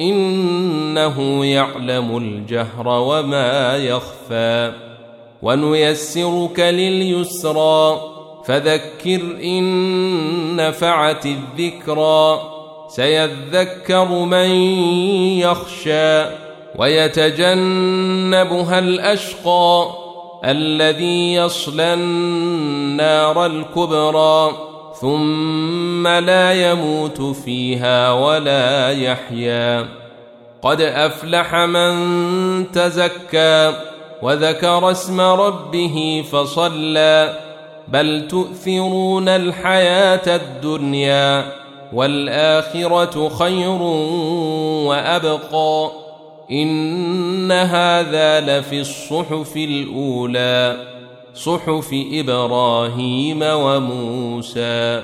إنه يعلم الجهر وما يخفى ونيسرك لليسرى فذكر إن نفعت الذكرى سيذكر من يخشى ويتجنبها الأشقى الذي يصلى النار الكبرى ثم لا يموت فيها ولا يحيا. قد أفلح من تزكى وذكر اسم ربه فصلى. بل تؤثرون الحياة الدنيا والآخرة خير وأبقى. إن هذا لفي الصحف الأولى. صحف إبراهيم وموسى